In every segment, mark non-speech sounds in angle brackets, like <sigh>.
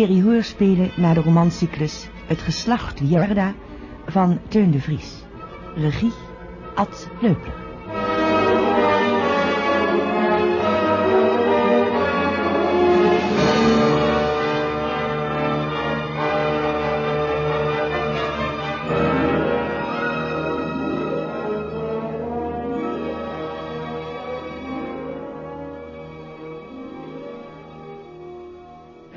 serie hoorspelen naar de romancyclus Het geslacht Wierda van Teun de Vries. Regie Ad Leupler.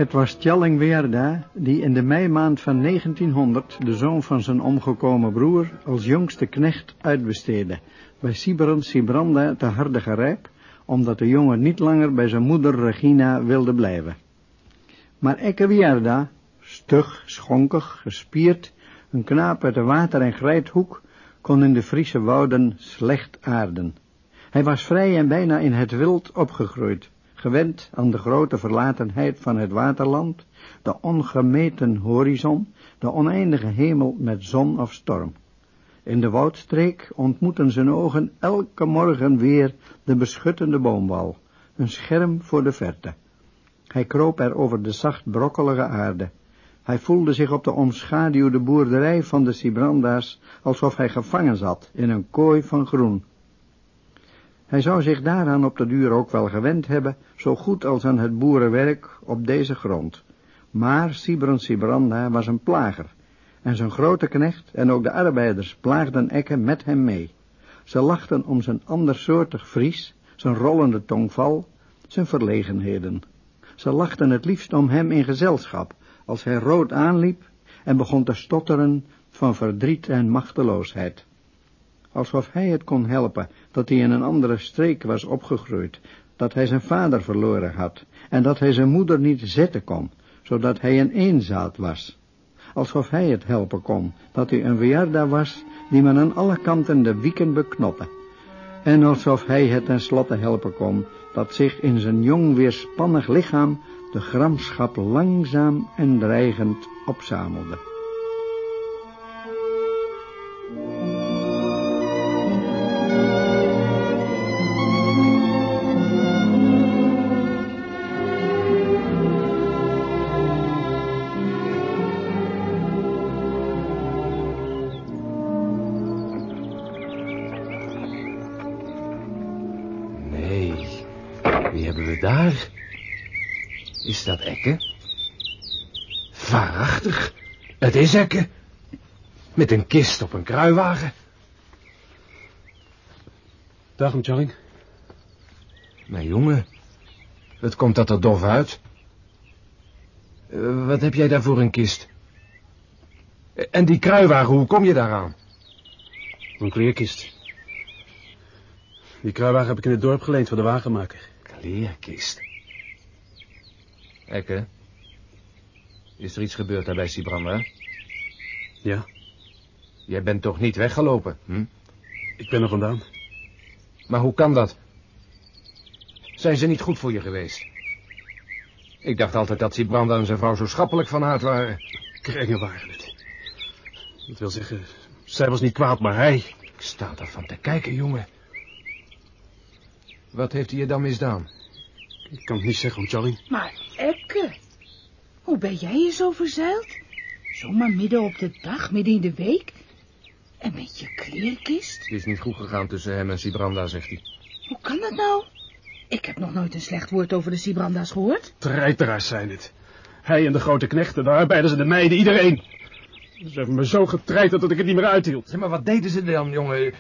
Het was Tjalling Weerda die in de meimaand van 1900 de zoon van zijn omgekomen broer als jongste knecht uitbesteedde bij Sibrand Sibranda te Hardegerijp, omdat de jongen niet langer bij zijn moeder Regina wilde blijven. Maar Ekke Weerda, stug, schonkig, gespierd, een knaap uit de water- en grijthoek, kon in de Friese wouden slecht aarden. Hij was vrij en bijna in het wild opgegroeid gewend aan de grote verlatenheid van het waterland, de ongemeten horizon, de oneindige hemel met zon of storm. In de woudstreek ontmoeten zijn ogen elke morgen weer de beschuttende boomwal, een scherm voor de verte. Hij kroop er over de zacht brokkelige aarde. Hij voelde zich op de omschaduwde boerderij van de Sibranda's, alsof hij gevangen zat in een kooi van groen. Hij zou zich daaraan op de duur ook wel gewend hebben, zo goed als aan het boerenwerk op deze grond. Maar Sibran Sibranda was een plager, en zijn grote knecht en ook de arbeiders plaagden Ekke met hem mee. Ze lachten om zijn andersoortig Fries, zijn rollende tongval, zijn verlegenheden. Ze lachten het liefst om hem in gezelschap, als hij rood aanliep en begon te stotteren van verdriet en machteloosheid alsof hij het kon helpen dat hij in een andere streek was opgegroeid, dat hij zijn vader verloren had en dat hij zijn moeder niet zetten kon, zodat hij een eenzaad was. Alsof hij het helpen kon dat hij een weerda was die men aan alle kanten de wieken beknotte. En alsof hij het tenslotte helpen kon dat zich in zijn jong weerspannig lichaam de gramschap langzaam en dreigend opzamelde. Het is Ekke. Met een kist op een kruiwagen. Dag, Charling. Mijn jongen, wat komt dat er dof uit? Uh, wat heb jij daar voor een kist? En die kruiwagen, hoe kom je daaraan? Een kleerkist. Die kruiwagen heb ik in het dorp geleend voor de wagenmaker leerkist. Ekke, is er iets gebeurd daar bij Sibranda? Ja. Jij bent toch niet weggelopen, hm? Ik ben er vandaan. Maar hoe kan dat? Zijn ze niet goed voor je geweest? Ik dacht altijd dat Sibranda en zijn vrouw zo schappelijk van aard waren. Krengen waren het. Dat wil zeggen, zij was niet kwaad, maar hij... Ik sta ervan te kijken, jongen. Wat heeft hij je dan misdaan? Ik kan het niet zeggen, Charlie. Maar, Ekke, hoe ben jij hier zo verzeild? Zomaar midden op de dag, midden in de week? En met je kleerkist? Het is niet goed gegaan tussen hem en Sibranda, zegt hij. Hoe kan dat nou? Ik heb nog nooit een slecht woord over de Sibranda's gehoord. Treiteraars zijn het. Hij en de grote knechten, de arbeiders en de meiden, iedereen. Ze hebben me zo getreiterd dat ik het niet meer uithield. Ja, maar wat deden ze dan, jongen?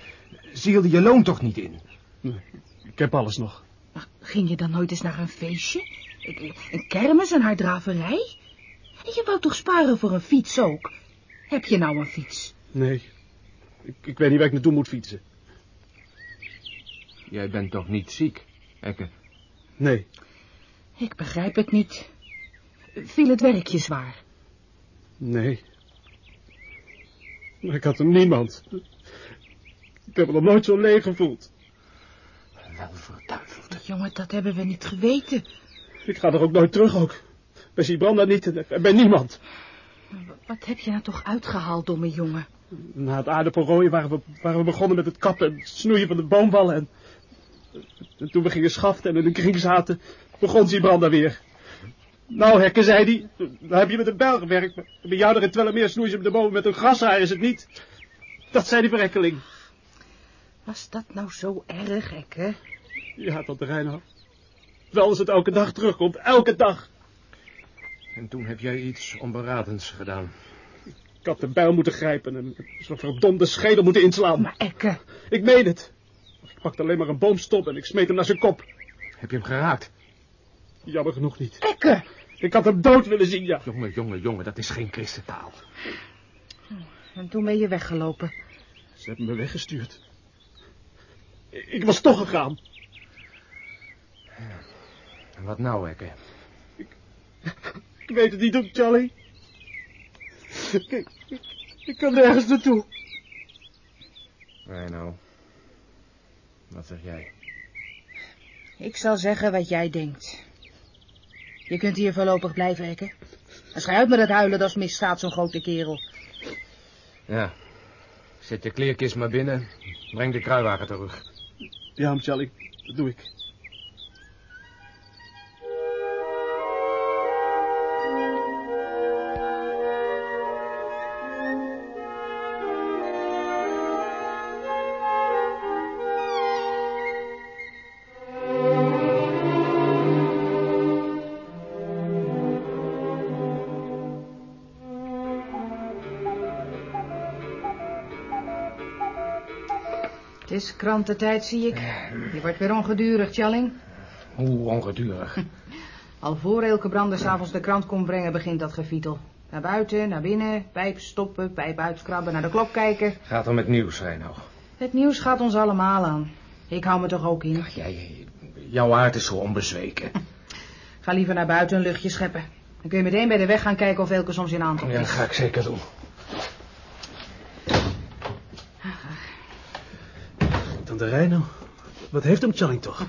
Ze hielden je loon toch niet in? Nee. Ik heb alles nog. Maar ging je dan nooit eens naar een feestje? Een kermis, een haardraverij? Je wou toch sparen voor een fiets ook? Heb je nou een fiets? Nee. Ik, ik weet niet waar ik naartoe moet fietsen. Jij bent toch niet ziek, Ekke? Nee. Ik begrijp het niet. Viel het werkje zwaar? Nee. Maar ik had er niemand. Ik heb me nog nooit zo leeg gevoeld. Wel verduiveld. Jongen, dat hebben we niet geweten. Ik ga er ook nooit terug ook. Bij Sibranda niet en bij niemand. Wat heb je nou toch uitgehaald, domme jongen? Na het aardappelrooien waren we, waren we begonnen met het kappen en snoeien van de boomwallen. En, en toen we gingen schaften en in de kring zaten, begon Sibranda weer. Nou, Hekken, zei hij, dan heb je met een bijl gewerkt. Bij jou er in Twellemeer snoeien ze op de bomen met een grashaar, is het niet? Dat zei die verrekkeling. Was dat nou zo erg, Ekke? Ja, tante Reinoud. Wel als het elke dag terugkomt, elke dag. En toen heb jij iets onberatends gedaan. Ik had de bijl moeten grijpen en zo'n verdomde schedel moeten inslaan. Maar Ekke, Ik meen het. Ik pakte alleen maar een boomstom en ik smeet hem naar zijn kop. Heb je hem geraakt? Jammer genoeg niet. Ekke! Ik had hem dood willen zien, ja. Jongen, jongen, jongen, dat is geen christentaal. En toen ben je weggelopen. Ze hebben me weggestuurd. Ik was toch gegaan. En wat nou, Hekke? Ik weet het niet, ook Charlie. Ik, ik, ik kan nergens naartoe. Nee, nou. Wat zeg jij? Ik zal zeggen wat jij denkt. Je kunt hier voorlopig blijven, Ekke. En schij uit met het huilen, dat is misstaat, zo'n grote kerel. Ja. Zet je kleerkist maar binnen. Breng de kruiwagen terug. Ja, Charlie, dat doe ik. Is krantentijd, zie ik. Je wordt weer ongedurig, Tjalling. Hoe ongedurig. <laughs> Al voor Elke Brander s'avonds de krant komt brengen, begint dat gefietel. Naar buiten, naar binnen, pijp stoppen, pijp uitkrabben, naar de klok kijken. Gaat er met nieuws, Reino. Het nieuws gaat ons allemaal aan. Ik hou me toch ook in. Jij, jouw aard is zo onbezweken. <laughs> Ga liever naar buiten een luchtje scheppen. Dan kun je meteen bij de weg gaan kijken of Elke soms in aantocht Ja, dat ga ik zeker doen. Reino, wat heeft hem Charlie toch?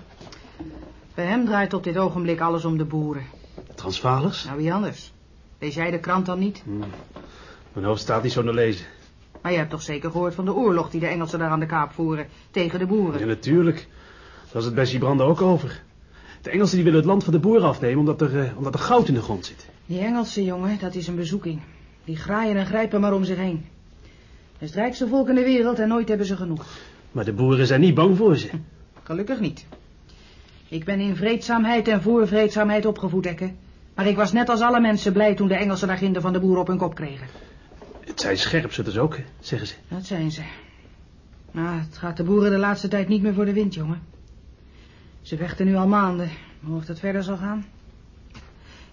Bij hem draait op dit ogenblik alles om de boeren. Transvalers? Nou, wie anders? Lees jij de krant dan niet? Mijn hoofd staat niet zo te lezen. Maar je hebt toch zeker gehoord van de oorlog die de Engelsen daar aan de kaap voeren tegen de boeren? Ja, natuurlijk. Daar was het bij Sibrande ook over. De Engelsen die willen het land van de boeren afnemen omdat er, eh, omdat er goud in de grond zit. Die Engelsen, jongen, dat is een bezoeking. Die graaien en grijpen maar om zich heen. Het is het rijkste volk in de wereld en nooit hebben ze genoeg. Maar de boeren zijn niet bang voor ze. Gelukkig niet. Ik ben in vreedzaamheid en voor vreedzaamheid opgevoed, Ekke. Maar ik was net als alle mensen blij toen de Engelsen daar ginder van de boeren op hun kop kregen. Het zijn scherpzetters ook, zeggen ze. Dat zijn ze. Maar het gaat de boeren de laatste tijd niet meer voor de wind, jongen. Ze vechten nu al maanden. Maar hoe het verder zal gaan?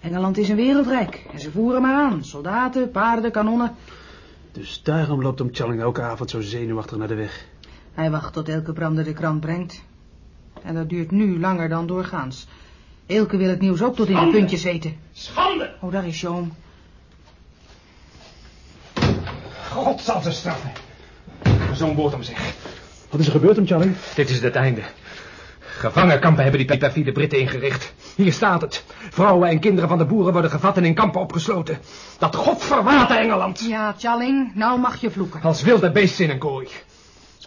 Engeland is een wereldrijk. En ze voeren maar aan. Soldaten, paarden, kanonnen. Dus daarom loopt hem Challing elke avond zo zenuwachtig naar de weg. Hij wacht tot Elke Brander de krant brengt. En dat duurt nu langer dan doorgaans. Elke wil het nieuws ook tot in de puntjes weten. Schande! Oh, daar is Joom. God zal ze straffen. Zo'n woord om zich. Wat is er gebeurd hem Charlie? Dit is het einde. Gevangenkampen hebben die perfide Britten ingericht. Hier staat het. Vrouwen en kinderen van de boeren worden gevat en in kampen opgesloten. Dat godverwate Engeland. Ja, Tjalling, nou mag je vloeken. Als wilde beesten in een kooi.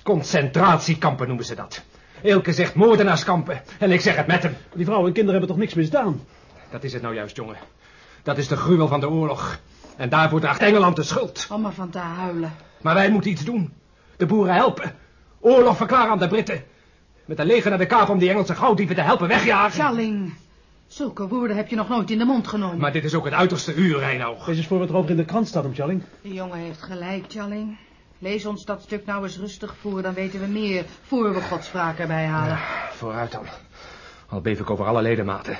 Concentratiekampen noemen ze dat. Elke zegt moordenaarskampen en ik zeg het met hem. Die vrouwen en kinderen hebben toch niks misdaan? Dat is het nou juist, jongen. Dat is de gruwel van de oorlog. En daarvoor draagt Engeland de schuld. Om maar van te huilen. Maar wij moeten iets doen. De boeren helpen. Oorlog verklaren aan de Britten. Met een leger naar de kaap om die Engelse gauwdieven te helpen wegjagen. Tjalling, zulke woorden heb je nog nooit in de mond genomen. Maar dit is ook het uiterste uur, Reinoud. Deze is voor wat er over in de krant staat hem Challing. De jongen heeft gelijk, Tjalling. Lees ons dat stuk nou eens rustig voor, dan weten we meer... voor we godspraak erbij halen. Vooruit dan. Al beef ik over alle ledematen.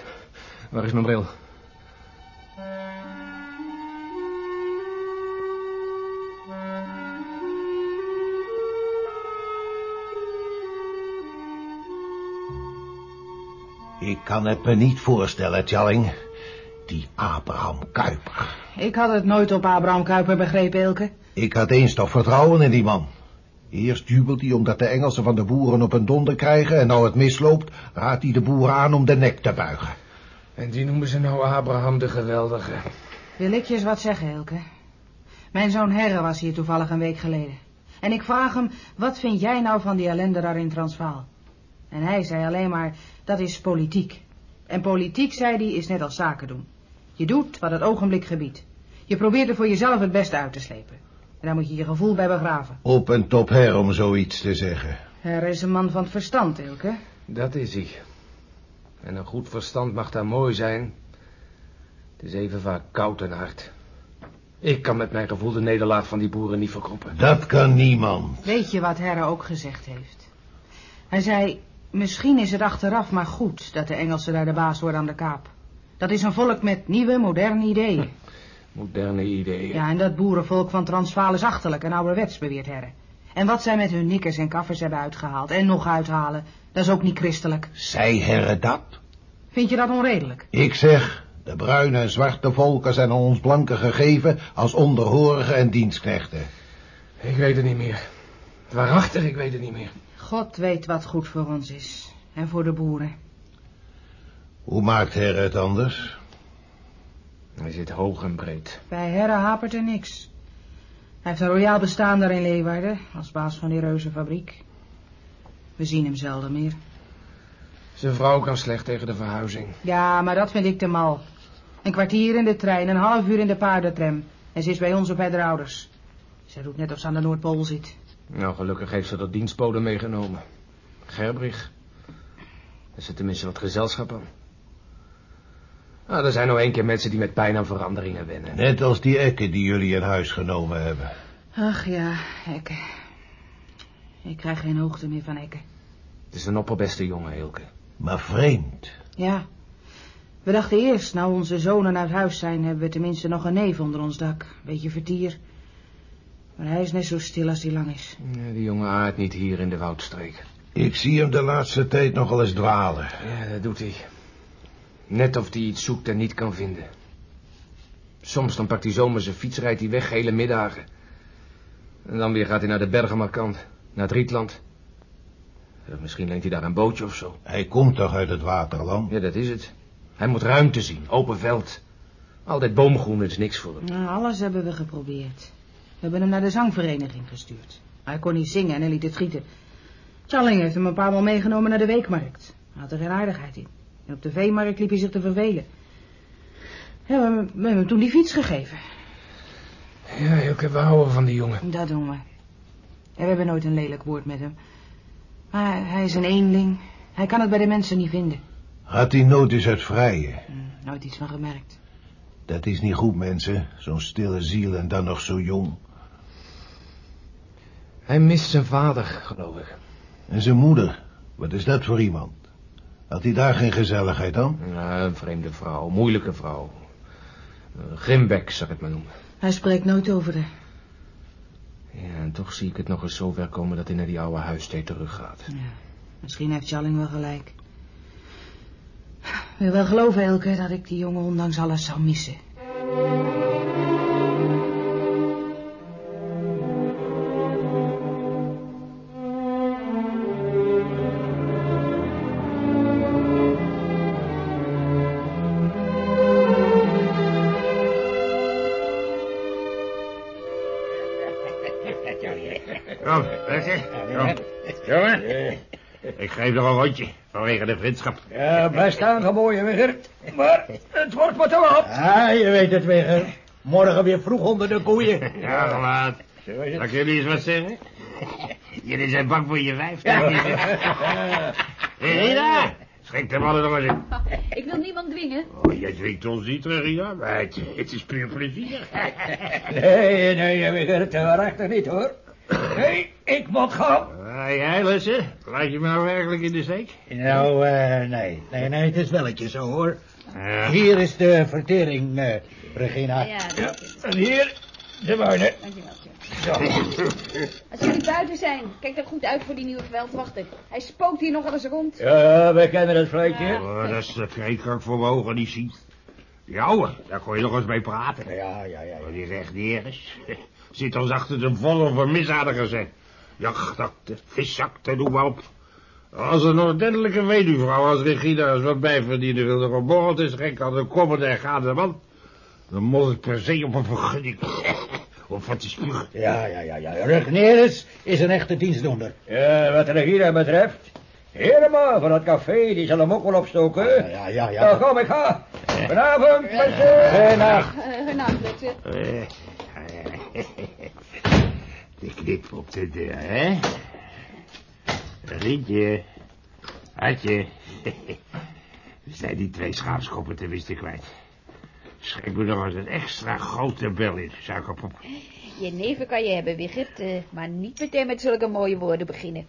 Waar is mijn bril? Ik kan het me niet voorstellen, Tjalling. Die Abraham Kuyper. Ik had het nooit op Abraham Kuyper begrepen, Elke. Ik had eens toch vertrouwen in die man. Eerst jubelt hij omdat de Engelsen van de boeren op een donder krijgen... en nou het misloopt, raadt hij de boeren aan om de nek te buigen. En die noemen ze nou Abraham de Geweldige. Wil ik je eens wat zeggen, Elke? Mijn zoon Herre was hier toevallig een week geleden. En ik vraag hem, wat vind jij nou van die ellende daar in Transvaal? En hij zei alleen maar, dat is politiek. En politiek, zei hij, is net als zaken doen. Je doet wat het ogenblik gebiedt. Je probeert er voor jezelf het beste uit te slepen. En daar moet je je gevoel bij begraven. Op en top her om zoiets te zeggen. Er is een man van het verstand, Ilke. Dat is hij. En een goed verstand mag daar mooi zijn. Het is even vaak koud en hard. Ik kan met mijn gevoel de nederlaag van die boeren niet verkroppen. Dat kan niemand. Weet je wat Herre ook gezegd heeft? Hij zei, misschien is het achteraf maar goed dat de Engelsen daar de baas worden aan de kaap. Dat is een volk met nieuwe, moderne ideeën. <laughs> Moderne ideeën. Ja, en dat boerenvolk van Transvaal is achterlijk en ouderwets, beweert Herre. En wat zij met hun nikkers en kaffers hebben uitgehaald en nog uithalen, dat is ook niet christelijk. Zij herre dat? Vind je dat onredelijk? Ik zeg, de bruine en zwarte volken zijn aan ons blanken gegeven als onderhorigen en dienstknechten. Ik weet het niet meer. Waarachtig, ik weet het niet meer. God weet wat goed voor ons is. En voor de boeren. Hoe maakt herre het anders? Hij zit hoog en breed. Bij Herre hapert er niks. Hij heeft een royaal bestaan daar in Leeuwarden, als baas van die reuzenfabriek. We zien hem zelden meer. Zijn vrouw kan slecht tegen de verhuizing. Ja, maar dat vind ik te mal. Een kwartier in de trein, een half uur in de paardentram. En ze is bij ons op bij de ouders. Ze doet net of ze aan de Noordpool zit. Nou, gelukkig heeft ze dat dienstbode meegenomen. Gerbrich. Er zit tenminste wat gezelschap aan. Nou, er zijn nou één keer mensen die met pijn aan veranderingen wennen. Net als die ekken die jullie in huis genomen hebben. Ach ja, Ekke. Ik krijg geen hoogte meer van Ekke. Het is een opperbeste jongen, Hilke. Maar vreemd. Ja. We dachten eerst, nou onze zonen uit huis zijn, hebben we tenminste nog een neef onder ons dak. Beetje vertier. Maar hij is net zo stil als hij lang is. Ja, die jongen aardt niet hier in de woudstreek. Ik zie hem de laatste tijd nogal eens dwalen. Ja, dat doet hij. Net of hij iets zoekt en niet kan vinden. Soms dan pakt hij zomaar zijn fiets, rijdt hij weg hele middagen. En dan weer gaat hij naar de Bergemarkant, naar het Rietland. Ja, misschien leent hij daar een bootje of zo. Hij komt toch uit het waterland? Ja, dat is het. Hij moet ruimte zien, open veld. Altijd boomgroen is niks voor hem. Nou, alles hebben we geprobeerd. We hebben hem naar de zangvereniging gestuurd. Hij kon niet zingen en hij liet het schieten. Challing heeft hem een paar maal meegenomen naar de weekmarkt. Hij had er geen aardigheid in. En op de veemarkt liep hij zich te vervelen. Ja, we hebben we hebben hem toen die fiets gegeven. Ja, Hilke, we houden van die jongen. Dat doen we. En we hebben nooit een lelijk woord met hem. Maar hij is een eenling. Hij kan het bij de mensen niet vinden. Had hij nooit eens het vrije? Hm, nooit iets van gemerkt. Dat is niet goed, mensen. Zo'n stille ziel en dan nog zo jong. Hij mist zijn vader, geloof ik. En zijn moeder, wat is dat voor iemand? Had hij daar geen gezelligheid dan? Ja, een vreemde vrouw, moeilijke vrouw. Grimbek, zou ik het maar noemen. Hij spreekt nooit over haar. Ja, en toch zie ik het nog eens zo ver komen dat hij naar die oude huisstee teruggaat. Ja, misschien heeft Challing wel gelijk. Ik wil wel geloven, Elke, dat ik die jongen ondanks alles zou missen. Geef nog een rondje vanwege de vriendschap. Ja, blijf staan, geboeien, Wigger. Maar het wordt wat te laat. Ah, je weet het, Wigger. Morgen weer vroeg onder de koeien. <laughs> Ja, te laat. Zal ik jullie eens wat zeggen? <laughs> Jullie zijn bang voor je vijf. Hé, <laughs> Rina, schrik de mannen nog eens in. Ik wil niemand dwingen. Oh, jij dwingt ons niet, Rina. Maar het, het is puur plezier. Nee, nee, Wigger, te waarachtig niet, hoor. Nee, ik moet gaan. Ah, jij, Lesse, laat je me nou werkelijk in de steek? Nou, eh, nee. Nee, nee, het is welletje zo, hoor. Ja. Hier is de vertering, eh, Regina. Ja, je. En hier de wijn. Dankjewel. Zo. Als jullie buiten zijn, kijk er goed uit voor die nieuwe veldwachter. Hij spookt hier nog wel eens rond. Ja, we kennen het vleutje. Oh, dat is de ik voor mijn ogen. Die ouwe, daar kon je nog eens mee praten. Ja, ja, ja. Maar die is echt niet ergens. Zit ons achter de volle voor misdadigers, hè. Jachtakte, visakte, noem maar op. Als een ordentelijke weduwvrouw als Regina eens wat bijverdienen wilde geboren is, gek aan de komende en gaande man. Dan moet ik per se op een vergunning. Of wat te spugen. Ja, ja, ja, ja. Regneris is een echte dienstdoender. Ja, wat Regina betreft. Helemaal van het café, die zal hem ook wel opstoken. Ja, ja, ja. Nou, kom, ik ga. Goedenavond, monsieur. Goedenacht. Uh, Goedenavond, dokter. De knip op de deur, hè? Rietje. Hartje. <laughs> Zijn die twee schaapskoppen te wisten kwijt. Schenk me nog eens een extra grote bel in, suikerpop. Je neven kan je hebben, Wigert, eh, maar niet meteen met zulke mooie woorden beginnen.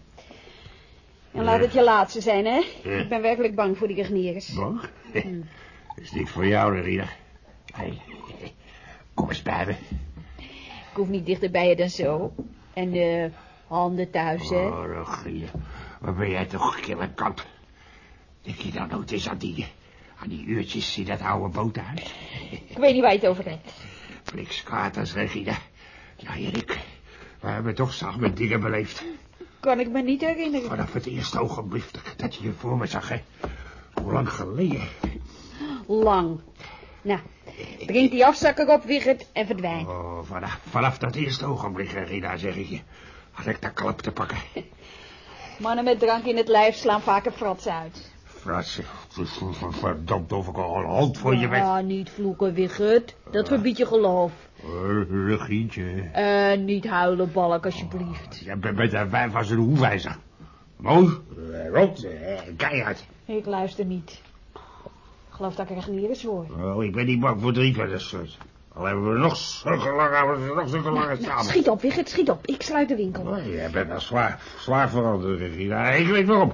En laat het je laatste zijn, hè? Ik ben werkelijk bang voor die regniers. Bang? <laughs> is niet voor jou, Rina. Hey, kom eens bij me. Ik hoef niet dichter bij je dan zo. En eh handen thuis, hè? Oh, Rogier, wat ben jij toch kille kant. Denk je dan nooit eens aan die, aan die uurtjes in dat oude boothuis? Ik weet niet waar je het over hebt. Fliks katers, Regina. Jij en ik, we hebben toch samen dingen beleefd. Kan ik me niet herinneren. Vanaf het eerste ogenblik dat je je voor me zag, hè. Hoe lang geleden? Lang. Nou, drink die afzakker op, Wigert, en verdwijn. Oh, vanaf, vanaf dat eerste ogenblik, Regina, zeg ik je. Had ik de klap te pakken. <laughs> Mannen met drank in het lijf slaan vaker fratsen uit. Frats, verdomd of ik al een hand voor je weg. Ja, niet vloeken, Wigert. Dat verbiedt je geloof. Uh, Regientje. Eh, niet huilen, balk, alsjeblieft. Ja, met met een wijf als een hoewijzer. Mooi, eh, rot, eh, keihard. Ik luister niet. Geloof dat ik regniers hoor. Oh, ik ben niet bang voor drie van de soort. Al hebben we nog zulke lange, nog zulke lange samen. Schiet op, Wigert, schiet op. Ik sluit de winkel. Oh, jij bent wel zwaar, zwaar veranderd, Regina. Ik weet waarom.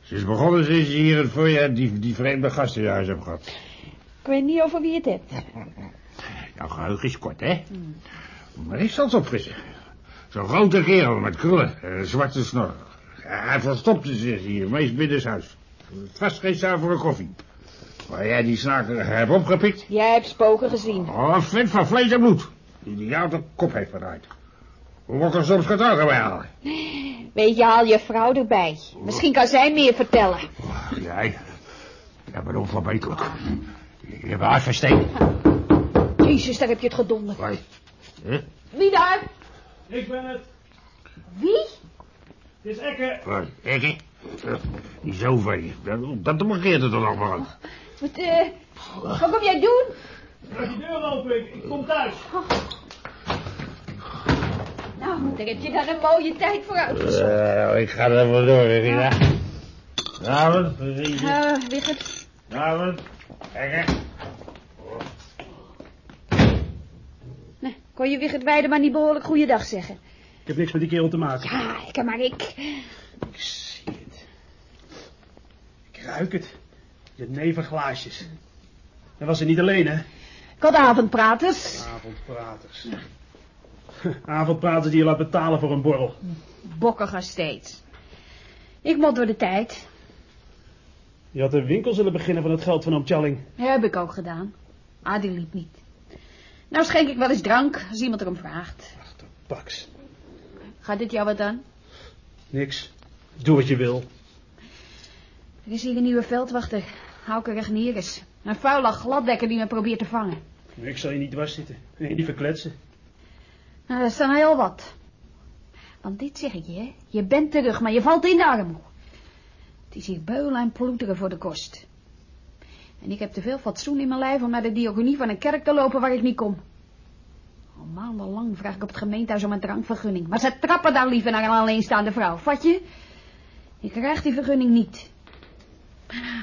Ze is begonnen sinds je hier het voorjaar die, die vreemde gasten in huis hebt gehad. Ik weet niet over wie het hebt. Jouw geheugen is kort, hè? Maar ik zal het opfrissen. Zo'n grote kerel met krullen en een zwarte snor. Hij verstopte zich hier, meest binnenshuis. Was geen zuivere koffie. Maar jij die snaker hebt opgepikt. Jij hebt spoken gezien. Oh, een vent van vlees en bloed. Die die jou de kop heeft verdraaid. Hoe ik er soms getuigen bij halen? Weet je, haal je vrouw erbij. Misschien kan zij meer vertellen. Jij, jij bent onverbeterlijk. Je hebt haar versteken. Jezus, daar heb je het gedonder. Hoi. Huh? Wie daar? Ik ben het. Wie? Het is Ekke. Ekke. Die zo van je. Dat, dat markeert het er nog aan. Wat, eh, wat kom jij doen? Laat die deur open, ik, ik kom thuis. Nou, daar heb je dan een mooie tijd voor uitgezocht. Uh, ik ga er even door, Regina. Avond, Regina. Eh, Wigert, Avond. Ekke. nou, kon je Wigert Weide maar niet behoorlijk goeiedag zeggen? Ik heb niks met die kerel te maken. Ja, ik maar ik. Ik zie het. Ik ruik het. Je nevenglaasjes. Dat was er niet alleen, hè? Godavondpraters. Avondpraters. <laughs> Avondpraters die je laat betalen voor een borrel. Bokkig als steeds. Ik moet door de tijd. Je had een winkel zullen beginnen van het geld van oom Challing. Heb ik ook gedaan. Ah, die liep niet. Nou schenk ik wel eens drank als iemand erom vraagt. Pax. Gaat dit jou wat aan? Niks. Doe wat je wil. Er is hier een nieuwe veldwachter. Hauke Regnieris. Een vuile gladdekker die me probeert te vangen. Ik zal je niet dwars zitten. En niet verkletsen. Nou, dat is dan heel wat. Want dit zeg ik je, hè. Je bent terug, maar je valt in de armoe. Het is hier beulen en ploeteren voor de kost. En ik heb te veel fatsoen in mijn lijf om naar de diaconie van een kerk te lopen waar ik niet kom. Al maandenlang vraag ik op het gemeentehuis om een drankvergunning. Maar ze trappen daar liever naar een alleenstaande vrouw, vat je? Ik krijg die vergunning niet.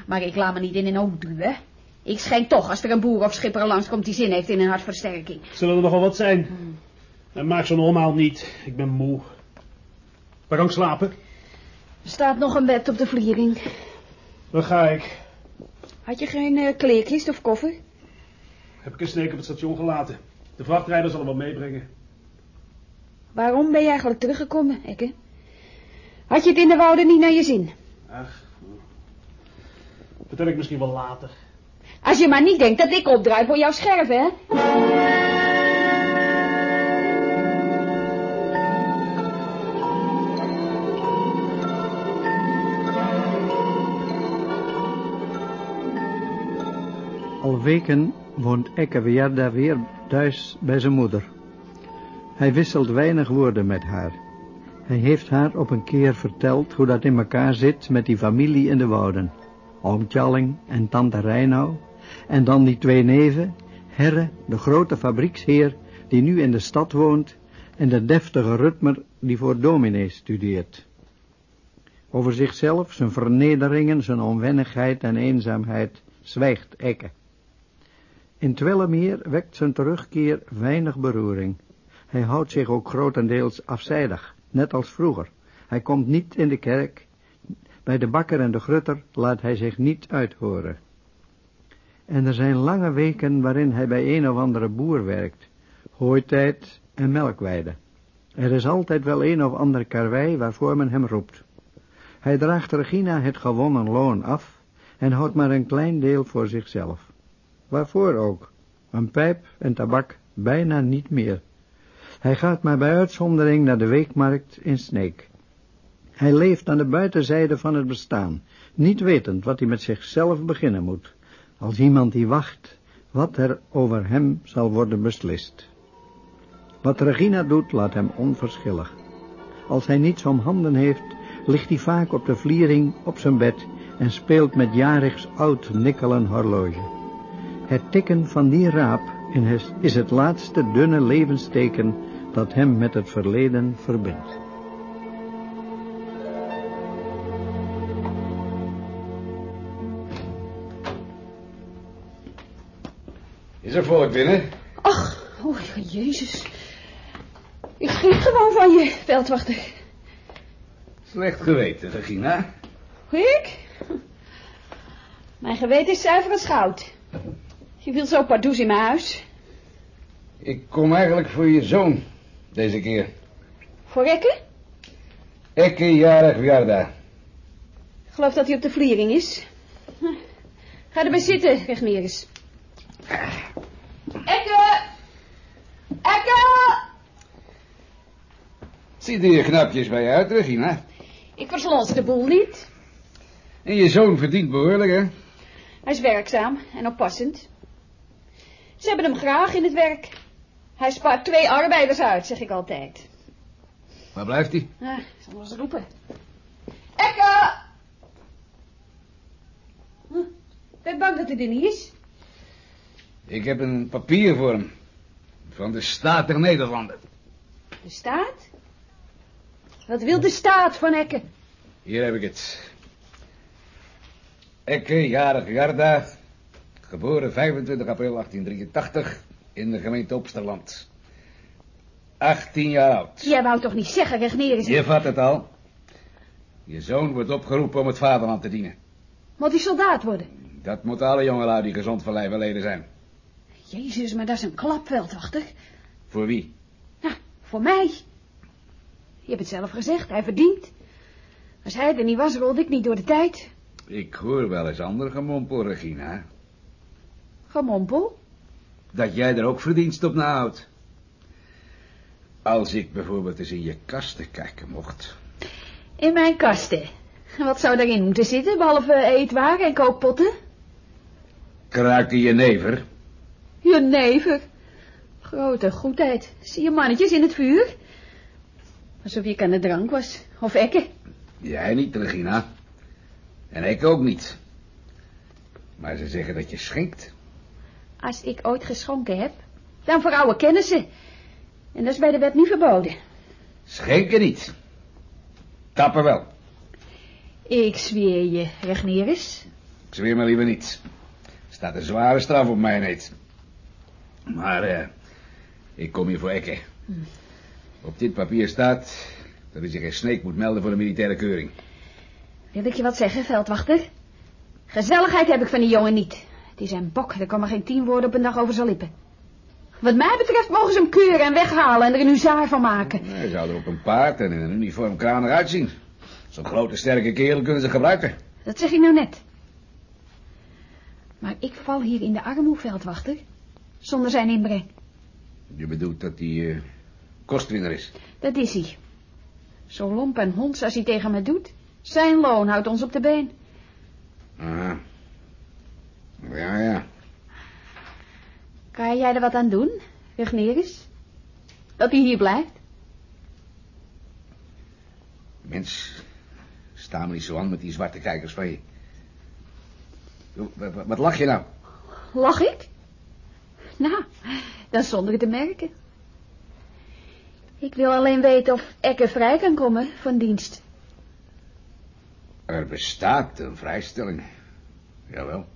Maar ik laat me niet in een hoop duwen. Ik schenk toch als er een boer of schipper langskomt die zin heeft in een hartversterking. Zullen er nogal wat zijn? En maak zo'n omhaal niet. Ik ben moe. Waar kan ik slapen? Er staat nog een bed op de vliering. Dan ga ik. Had je geen uh, kleerkist of koffer? Heb ik een sneek op het station gelaten. De vrachtrijder zal hem wel meebrengen. Waarom ben je eigenlijk teruggekomen, Ekke? Had je het in de wouden niet naar je zin? Ach, vertel ik misschien wel later. Als je maar niet denkt dat ik opdraai voor jouw scherf, hè? Al weken woont Ekke Weerda weer thuis bij zijn moeder. Hij wisselt weinig woorden met haar. Hij heeft haar op een keer verteld hoe dat in elkaar zit met die familie in de wouden. Oom Tjalling en tante Reinau. En dan die twee neven, Herre, de grote fabrieksheer, die nu in de stad woont, en de deftige Rutmer, die voor dominee studeert. Over zichzelf, zijn vernederingen, zijn onwennigheid en eenzaamheid, zwijgt Ekke. In Twellemeer wekt zijn terugkeer weinig beroering. Hij houdt zich ook grotendeels afzijdig, net als vroeger. Hij komt niet in de kerk. Bij de bakker en de grutter laat hij zich niet uithoren. En er zijn lange weken waarin hij bij een of andere boer werkt. Hooitijd en melkweide. Er is altijd wel een of ander karwei waarvoor men hem roept. Hij draagt Regina het gewonnen loon af en houdt maar een klein deel voor zichzelf. Waarvoor ook? Een pijp en tabak bijna niet meer. Hij gaat maar bij uitzondering naar de weekmarkt in Sneek. Hij leeft aan de buitenzijde van het bestaan, niet wetend wat hij met zichzelf beginnen moet, als iemand die wacht wat er over hem zal worden beslist. Wat Regina doet, laat hem onverschillig. Als hij niets om handen heeft, ligt hij vaak op de vliering op zijn bed en speelt met Jarigs oud nikkelen horloge. Het tikken van die raap is het laatste dunne levensteken dat hem met het verleden verbindt. Is er volk binnen? Ach, oh jezus. Ik schrik gewoon van je, veldwachter. Slecht geweten, Regina. Ik? Mijn geweten is zuiver als goud. Je wilt zo pardoes in mijn huis. Ik kom eigenlijk voor je zoon, deze keer. Voor Ekke? Ekke jarig Jarda. Ik geloof dat hij op de vliering is. Ga erbij zitten, Regnerus. Ekke! Ekke! Ziet er je knapjes bij je uit, Regina. Ik verslons de boel niet. En je zoon verdient behoorlijk, hè? Hij is werkzaam en oppassend. Ze hebben hem graag in het werk. Hij spaart twee arbeiders uit, zeg ik altijd. Waar blijft hij? Ja, ik zal eens roepen. Ekke! Huh, ik ben bang dat hij er niet is. Ik heb een papier voor hem. Van de Staat der Nederlanden. De staat? Wat wil de staat van Ekke? Hier heb ik het. Ekke, jarig Jarda, geboren 25 april 1883 in de gemeente Opsterland. 18 jaar oud. Jij wou toch niet zeggen, Regnerus? Je vat het al. Je zoon wordt opgeroepen om het vaderland te dienen. Moet hij soldaat worden? Dat moeten alle jongelui die gezond van lijf en leden zijn. Jezus, maar dat is een klapveldwachter. Voor wie? Ja, voor mij. Je hebt het zelf gezegd, hij verdient. Als hij er niet was, rolde ik niet door de tijd. Ik hoor wel eens ander gemompel, Regina. Gemompel? Dat jij er ook verdienst op nahoudt. Als ik bijvoorbeeld eens in je kasten kijken mocht. In mijn kasten. Wat zou daarin moeten zitten, behalve eetwaren en kookpotten? Kraken je never? Je never. Grote goedheid. Zie je mannetjes in het vuur? Alsof ik aan de drank was. Of ekke. Jij niet, Regina. En ik ook niet. Maar ze zeggen dat je schenkt. Als ik ooit geschonken heb, dan voor oude kennissen. En dat is bij de wet niet verboden. Schenken niet. Tappen wel. Ik zweer je, Regnerus. Ik zweer maar liever niet. Er staat een zware straf op mij, neet. Maar, eh, ik kom hier voor Ekke. Op dit papier staat dat hij zich in Sneek moet melden voor de militaire keuring. Wil ik je wat zeggen, veldwachter? Gezelligheid heb ik van die jongen niet. Het is een bok, er komen geen tien woorden op een dag over zijn lippen. Wat mij betreft mogen ze hem keuren en weghalen en er een huzaar van maken. Hij zou er op een paard en in een uniform kranig uitzien. Zo'n grote sterke kerel kunnen ze gebruiken. Dat zeg ik nou net. Maar ik val hier in de armoe, veldwachter. Zonder zijn inbreng. Je bedoelt dat hij eh, kostwinner is? Dat is hij. Zo lomp en hond als hij tegen me doet. Zijn loon houdt ons op de been. Aha. Ja, ja. Kan jij er wat aan doen, Regnerus? Dat hij hier blijft? Mens, sta me niet zo aan met die zwarte kijkers van je. Wat, wat- wat lach je nou? Lach ik? Nou, dan zonder het te merken. Ik wil alleen weten of Ekke vrij kan komen van dienst. Er bestaat een vrijstelling. Jawel.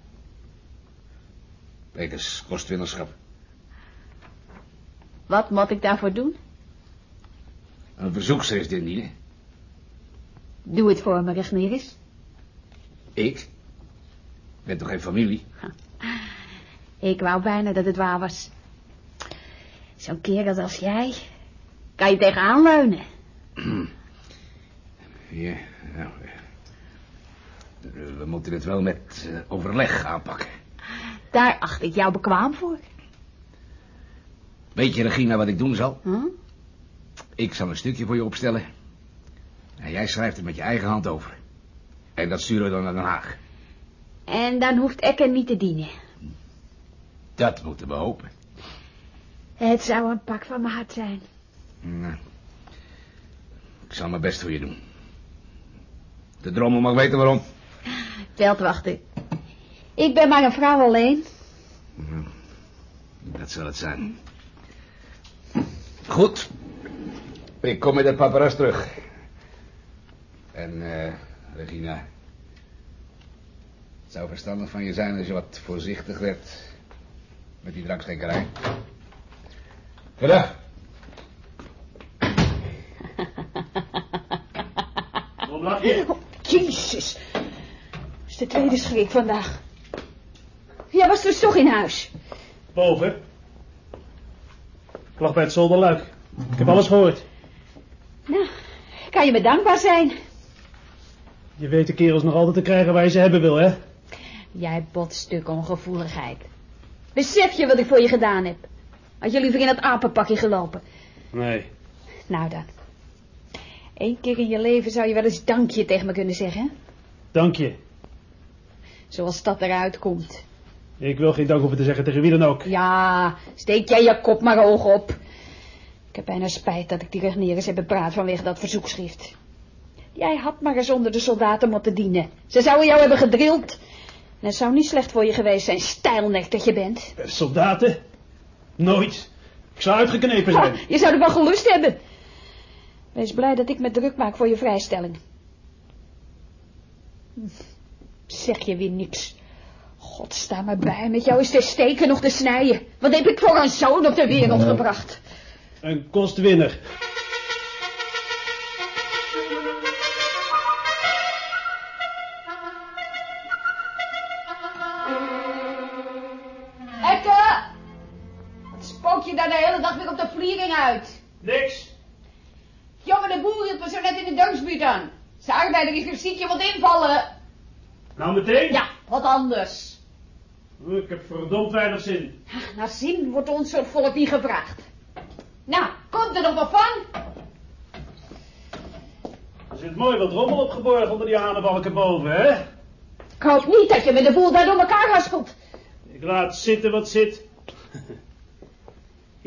Peters kostwinnerschap. Wat moet ik daarvoor doen? Een verzoekschrift indienen. Doe het voor me, Regneris. Ik? Ben toch geen familie? Ik wou bijna dat het waar was. Zo'n kerel als jij, kan je tegenaan leunen. <clears throat> Ja, nou, we moeten het wel met eh, overleg aanpakken. Daar acht ik jou bekwaam voor. Weet je, Regina, wat ik doen zal? Hm? Ik zal een stukje voor je opstellen. En jij schrijft het met je eigen hand over. En dat sturen we dan naar Den Haag. En dan hoeft Ekke niet te dienen. Dat moeten we hopen. Het zou een pak van mijn hart zijn. Nou, ik zal mijn best voor je doen. De drommel mag weten waarom. Veldwachter. Ik ben maar een vrouw alleen. Dat zal het zijn. Goed. Ik kom met het paparas terug. En, eh, Regina. Het zou verstandig van je zijn als je wat voorzichtig werd met die drankschenkerij. Goedendag. Waarom lach je? Oh, Jezus. Dat is de tweede schrik vandaag. Jij was dus toch in huis? Boven. Ik lag bij het zolderluik. Ik heb alles gehoord. Nou, kan je me dankbaar zijn. Je weet de kerels nog altijd te krijgen waar je ze hebben wil, hè? Jij botstuk ongevoeligheid. Besef je wat ik voor je gedaan heb? Had je liever in dat apenpakje gelopen? Nee. Nou dan. Eén keer in je leven zou je wel eens dankje tegen me kunnen zeggen. hè? Dank je. Zoals dat eruit komt. Ik wil geen dank hoeven te zeggen tegen wie dan ook. Ja, steek jij je kop maar hoog op. Ik heb bijna spijt dat ik die regneris heb bepraat vanwege dat verzoekschrift. Jij had maar eens onder de soldaten moeten dienen. Ze zouden jou hebben gedrild. En het zou niet slecht voor je geweest zijn, stijlnek dat je bent. Soldaten? Nooit. Ik zou uitgeknepen zijn. Je zou er wel gelust hebben. Wees blij dat ik me druk maak voor je vrijstelling. Zeg je weer niks. God, sta maar bij. Met jou is te steken nog te snijden. Wat heb ik voor een zoon op de wereld gebracht? Een kostwinner. Je daar de hele dag weer op de vliering uit? Niks. Jongen, de boer hield me zo net in de dorpsbuurt aan. Zijn arbeider is weer ziek, je moet invallen. Nou meteen? Ja, wat anders. Ik heb verdomd weinig zin. Naar zin wordt ons soort volk niet gevraagd. Nou, komt er nog wat van? Er zit mooi wat rommel opgeborgen onder die hanenbalken boven, hè? Ik hoop niet dat je met de boel daar door elkaar haspelt. Ik laat zitten wat zit. <laughs>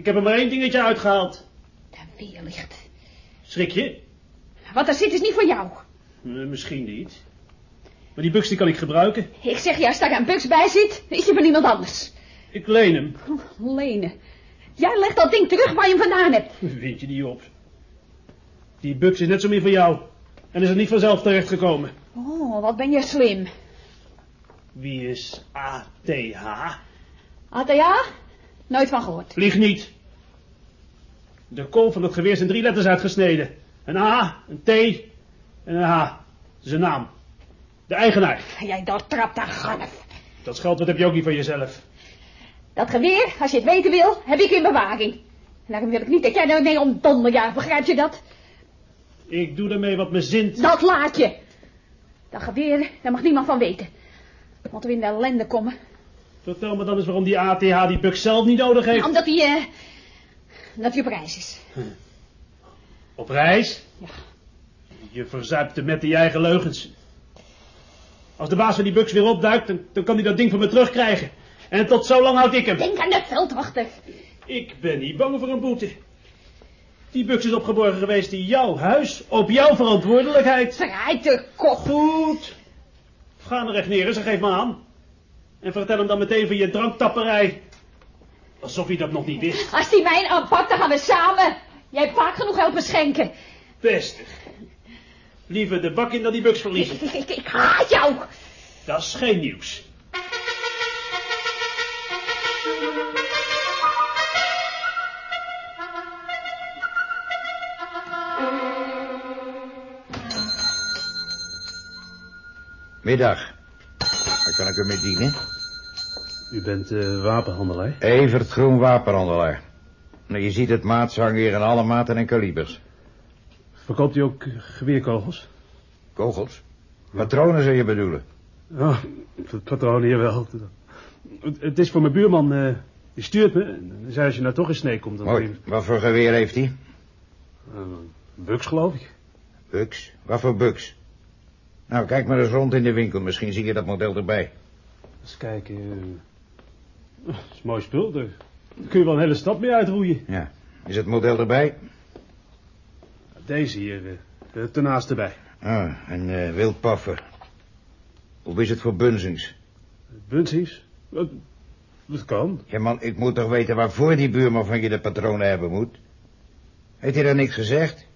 Ik heb er maar één dingetje uitgehaald. De weerlicht. Schrik je? Wat er zit is niet voor jou. Eh, misschien niet. Maar die buks die kan ik gebruiken. Ik zeg juist dat er een buks bij zit, is die van iemand anders. Ik leen hem. Oh, Lene. Jij legt dat ding terug waar je hem vandaan hebt. <laughs> Weet je die op? Die buks is net zo meer voor jou. En is er niet vanzelf terechtgekomen. Oh, wat ben je slim. Wie is ATH? ATA? Nooit van gehoord. Vlieg niet. De kool van het geweer zijn drie letters uitgesneden. Een A, een T en een H. Dat een naam. De eigenaar. Jij doortrapt daar galf. Dat geld wat heb je ook niet van jezelf. Dat geweer, als je het weten wil, heb ik in bewaring. En daarom wil ik niet dat jij mee om donderjaar, begrijp je dat? Ik doe ermee wat me zint. Dat laat je. Dat geweer, daar mag niemand van weten. Moeten we in de ellende komen. Vertel me dan eens waarom die ATH die buks zelf niet nodig heeft. Omdat hij, eh, dat hij op reis is. Op reis? Ja. Je verzuipt hem met die eigen leugens. Als de baas van die buks weer opduikt, dan, dan kan hij dat ding van me terugkrijgen. En tot zo lang houd ik hem. Denk aan de veldwachter. Ik ben niet bang voor een boete. Die buks is opgeborgen geweest in jouw huis, op jouw verantwoordelijkheid. Draait de kop. Goed. Ga er echt neer eens en geef me aan. En vertel hem dan meteen van je dranktapperij. Alsof hij dat nog niet wist. Als hij mij aanpakt, dan gaan we samen. Jij hebt vaak genoeg helpen schenken. Beste. Liever de bak in dan die buks verliezen. Ik, ik, ik haat jou. Dat is geen nieuws. Middag. Kan ik u mee dienen? U bent uh, wapenhandelaar? Evert Groen wapenhandelaar. Nou, je ziet het maats hangen hier in alle maten en kalibers. Verkoopt u ook geweerkogels? Kogels? Patronen zou je bedoelen? Ja, patronen hier wel. Het is voor mijn buurman, uh, die stuurt me. En zei als je nou toch in snee komt... Dan Mooi, wat voor geweer heeft hij? Uh, buks, geloof ik. Buks? Wat voor buks? Nou, kijk maar eens rond in de winkel. Misschien zie je dat model erbij. Eens kijken. Dat is mooi spul. Daar kun je wel een hele stad mee uitroeien. Ja. Is het model erbij? Deze hier, uh, ernaast erbij. Ah, een uh, wildpaffer. Of is het voor bunzings? Bunzings? Dat, dat kan. Ja man, ik moet toch weten waarvoor die buurman van je de patronen hebben moet? Heeft hij daar niks gezegd?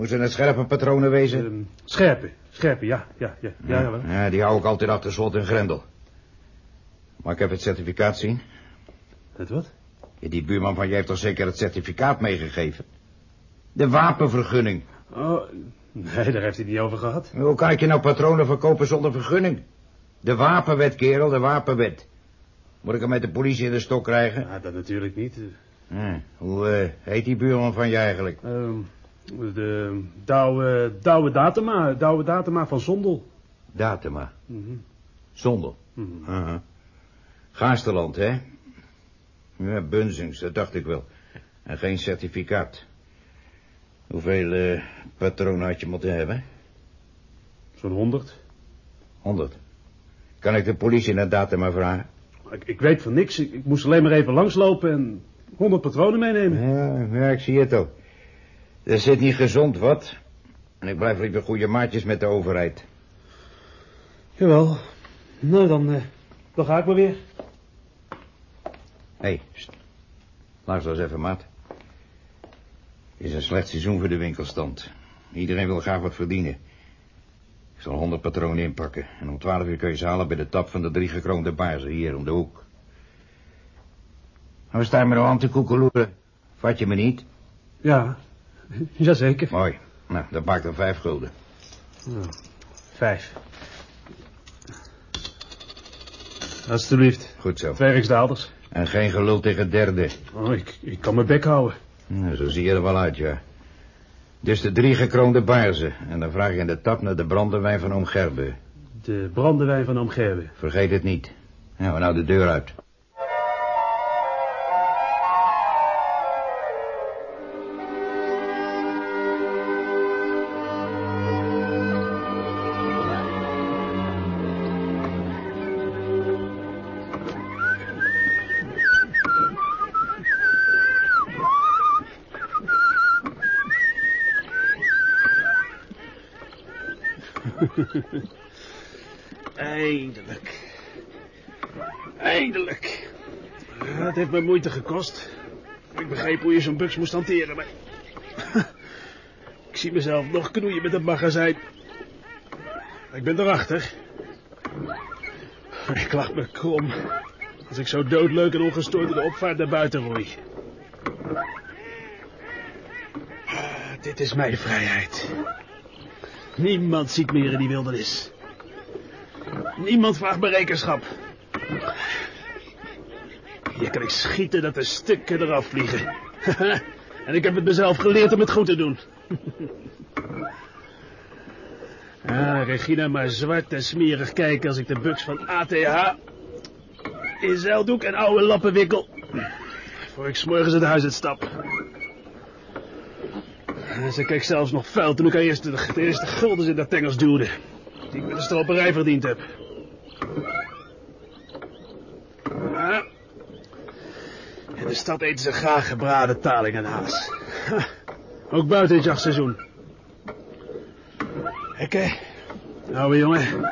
Moesten het scherpe patronen wezen? Uh, scherpe, scherpe, ja, ja, ja. Ja, ja, ja, die hou ik altijd achter slot en grendel. Maar ik heb het certificaat zien. Het wat? Ja, die buurman van je heeft toch zeker het certificaat meegegeven? De wapenvergunning. Oh, nee, daar heeft hij niet over gehad. Hoe kan ik je nou patronen verkopen zonder vergunning? De wapenwet, kerel, de wapenwet. Moet ik hem met de politie in de stok krijgen? Ja, dat natuurlijk niet. Ja, hoe uh, heet die buurman van je eigenlijk? Uh, de Douwe, Douwe Datema, Douwe Datema van Zondel. Datema? Mm -hmm. Zondel? Mm -hmm. Uh -huh. Gaasterland, hè? Ja, Bunzings, dat dacht ik wel. En geen certificaat. Hoeveel uh, patronen had je moeten hebben? Zo'n honderd. Honderd? Kan ik de politie naar Datema vragen? Ik, ik weet van niks. Ik, ik, moest alleen maar even langslopen en honderd patronen meenemen. Ja, ja, ik zie het ook. Dat zit niet gezond, wat? En ik blijf liever goede maatjes met de overheid. Jawel. Nou, dan, uh, dan ga ik maar weer. Hé, hey, luister eens even, maat. Het is een slecht seizoen voor de winkelstand. Iedereen wil graag wat verdienen. Ik zal honderd patronen inpakken. En om twaalf uur kun je ze halen bij de tap van de drie gekroonde baarzen hier om de hoek. We staan me nou aan te koekeloeren. Vat je me niet? Ja, <laughs> jazeker. Mooi. Nou, dat maakt dan vijf gulden. Vijf. Alsjeblieft. Goed zo. Twee riksdaalders. En geen gelul tegen derde. Oh, ik, ik kan mijn bek houden. Nou, zo zie je er wel uit, ja. Dus de drie gekroonde baarzen. En dan vraag je in de tap naar de brandewijn van oom Gerbe. De brandewijn van oom Gerbe. Vergeet het niet. Nou, nou de deur uit. Ik begreep hoe je zo'n buks moest hanteren, maar... <laughs> Ik zie mezelf nog knoeien met het magazijn. Ik ben erachter. Ik lach me krom. Als ik zo doodleuk en ongestoord in de opvaart naar buiten roei. Dit is mijn vrijheid. Niemand ziet meer in die wildernis. Niemand vraagt me rekenschap. Hier kan ik schieten dat de stukken eraf vliegen. <laughs> en ik heb het mezelf geleerd om het goed te doen. <laughs> ah, Regina maar zwart en smerig kijken als ik de buks van ATH in zeildoek en oude lappen wikkel. Voor ik s'morgens het huis uitstap. Ze keek zelfs nog vuil toen ik haar eerst de, eerste guldens in dat tengels duwde. Die ik met de stroperij verdiend heb. In de stad eten ze graag gebraden taling en haas. <laughs> Ook buiten het jachtseizoen. Oké. Nou, jongen.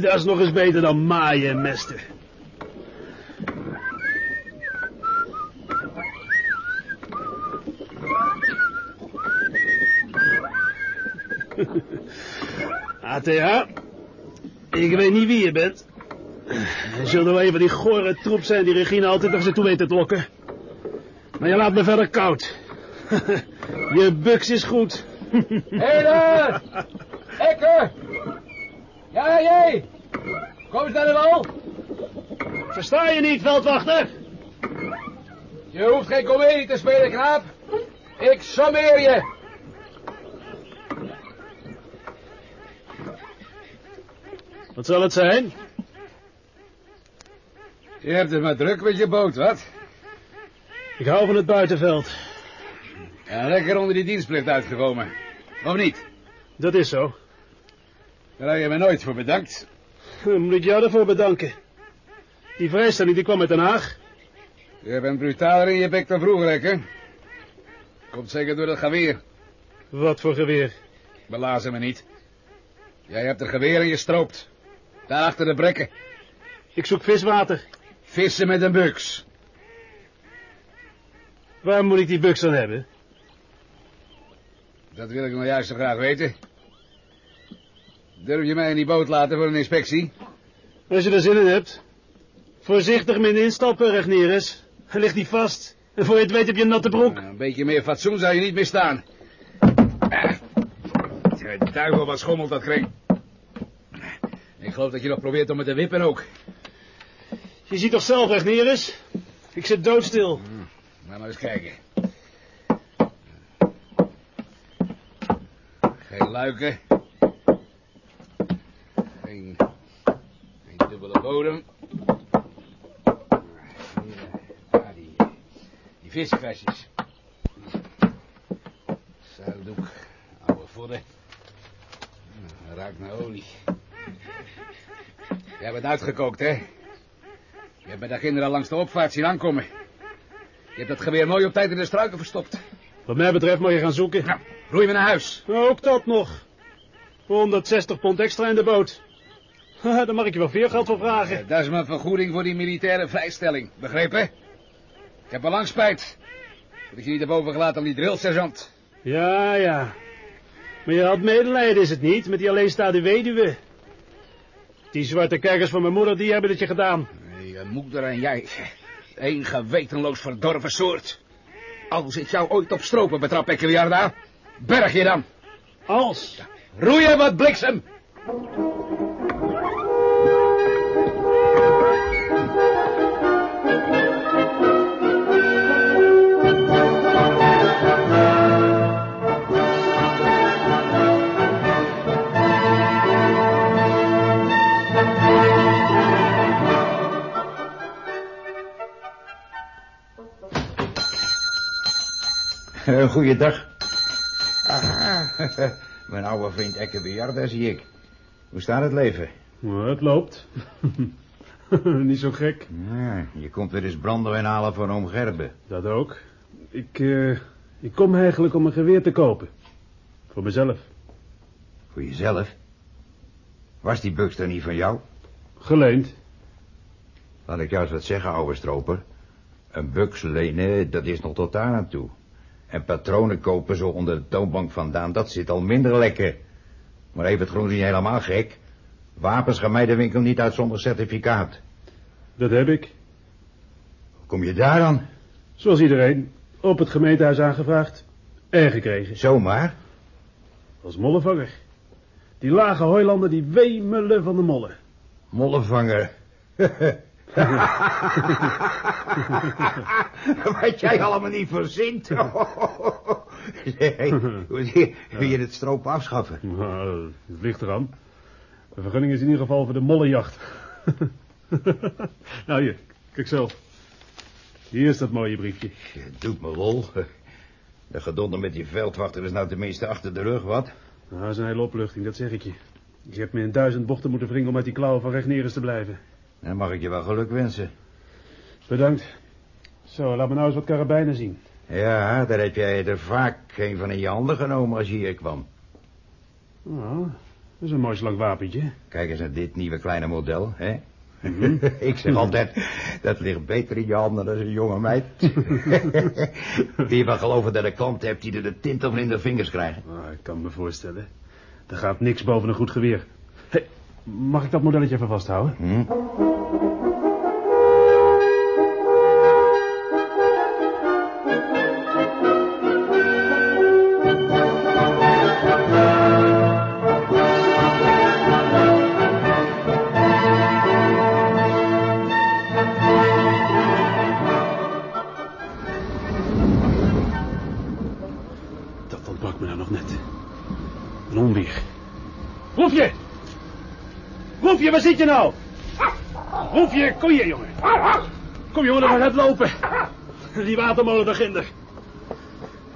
Dat is nog eens beter dan maaien en mesten. <laughs> ATA, ik weet niet wie je bent. Er zullen wel even die gore troep zijn die Regina altijd naar ze toe weet te lokken. Maar je laat me verder koud. <laughs> je buks is goed. Hé daar! Ekke! Ja, jij! Kom eens naar de wal! Versta je niet, veldwachter? Je hoeft geen komedie te spelen, knaap. Ik sommeer je. Wat zal het zijn? Je hebt het maar druk met je boot, wat? Ik hou van het buitenveld. Ja, lekker onder die dienstplicht uitgekomen. Of niet? Dat is zo. Daar heb je me nooit voor bedankt. Dan moet ik jou ervoor bedanken. Die vrijstelling die kwam uit Den Haag. Je bent brutaler in je bek dan vroeger, hè? Komt zeker door dat geweer. Wat voor geweer? Belazen me niet. Jij hebt een geweer en je stroopt. Daar achter de brekken. Ik zoek viswater. Vissen met een buks. Waar moet ik die buks dan hebben? Dat wil ik nou juist zo graag weten. Durf je mij in die boot laten voor een inspectie? Als je er zin in hebt. Voorzichtig met instappen, Regneris. Hij ligt niet vast. En voor je het weet heb je een natte broek. Een beetje meer fatsoen zou je niet meer staan. De duivel wat schommelt dat kring. Ik geloof dat je nog probeert om me te wippen ook. Je ziet toch zelf, Regneris? Ik zit doodstil. Laat maar eens kijken. Geen luiken. Geen, dubbele bodem. Ja, die, die viskwestjes. Zuildoek, oude vodden. Ruikt naar olie. Jij bent uitgekookt, hè? Je hebt de kinderen langs de opvaart zien aankomen. Je hebt dat geweer mooi op tijd in de struiken verstopt. Wat mij betreft mag je gaan zoeken. Nou, roei me naar huis. Ook dat nog. 160 pond extra in de boot. <laughs> Daar mag ik je wel veergeld voor vragen. Eh, dat is mijn vergoeding voor die militaire vrijstelling. Begrepen? Ik heb al lang spijt. Dat ik je niet heb overgelaten aan die drillsergeant. Ja, ja. Maar je had medelijden, is het niet, met die alleenstaande weduwe. Die zwarte kijkers van mijn moeder, die hebben het je gedaan. Je moeder en jij. Eén gewetenloos verdorven soort. Als ik jou ooit op stropen betrap, Ekkeljarda, berg je dan. Als? Roeien wat bliksem. Goeiedag. Aha, <laughs> mijn oude vriend Ekke Bejaarda zie ik. Hoe staat het leven? Nou, het loopt. <laughs> Niet zo gek. Ja, je komt weer eens brandewijn halen voor oom Gerbe. Dat ook. Ik, uh, ik kom eigenlijk om een geweer te kopen. Voor mezelf. Voor jezelf? Was die buks dan niet van jou? Geleend. Laat ik jou eens wat zeggen, oude stroper. Een buks lenen, dat is nog tot daar aan toe. En patronen kopen zo onder de toonbank vandaan, dat zit al minder lekker. Maar even het groen niet helemaal gek. Wapens gaan mij de winkel niet uit zonder certificaat. Dat heb ik. Hoe kom je daar dan? Zoals iedereen. Op het gemeentehuis aangevraagd. En gekregen. Zomaar? Als mollenvanger. Die lage hooilanden die wemelen van de mollen. Mollenvanger. <laughs> <laughs> Wat jij allemaal niet verzint. <laughs> hey, wil je het stroop afschaffen? Nou, het ligt eraan. De vergunning is in ieder geval voor de mollenjacht. <laughs> nou hier, kijk zelf. Hier is dat mooie briefje. Het doet me lol. De gedonder met die veldwachter is nou tenminste achter de rug, wat? Nou, dat is een hele opluchting, dat zeg ik je. Je hebt me in duizend bochten moeten wringen om uit die klauwen van Regnerus te blijven. Dan mag ik je wel geluk wensen. Bedankt. Zo, laat me nou eens wat karabijnen zien. Ja, daar heb jij er vaak geen van in je handen genomen als je hier kwam. Nou, dat is een mooi slank wapentje. Kijk eens naar dit nieuwe kleine model, hè? Mm -hmm. <laughs> ik zeg altijd, dat ligt beter in je handen dan een jonge meid. <laughs> Wie wel geloven dat een klant hebt die er de tint over in de vingers krijgt. Ah, ik kan me voorstellen. Er gaat niks boven een goed geweer. Hey, mag ik dat modelletje even vasthouden? Hm? Dat ontbrak me nou nog net. Een onweer. Roefje! Roefje, waar zit je nou? Roefje, kom hier, jongen. Kom, jongen, dan gaan het lopen. Die watermolen daarginder.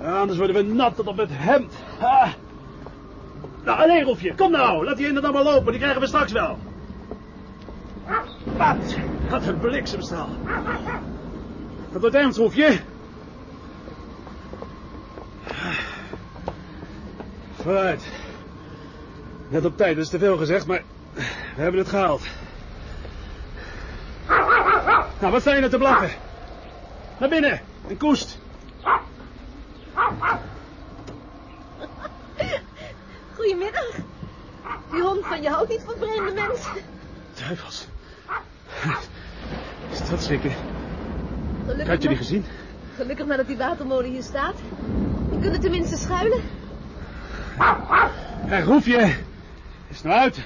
Anders worden we nat tot op het hemd. Ah. Nou, alleen Roefje, kom nou. Laat die ene dan maar lopen, die krijgen we straks wel. Wat? Wat een bliksemstraal. Dat wordt ernst, Roefje. Vooruit. Net op tijd, dat is te veel gezegd, maar we hebben het gehaald. Nou, wat sta je nou te blaffen? Naar binnen, en koest. Goedemiddag. Die hond van je houdt niet van vreemde mensen. Duivels. Is dat schrikken? Gelukkig, Had je die gezien? gelukkig maar dat die watermolen hier staat. Je kunt er tenminste schuilen. Hé, Roefje. Is nou uit.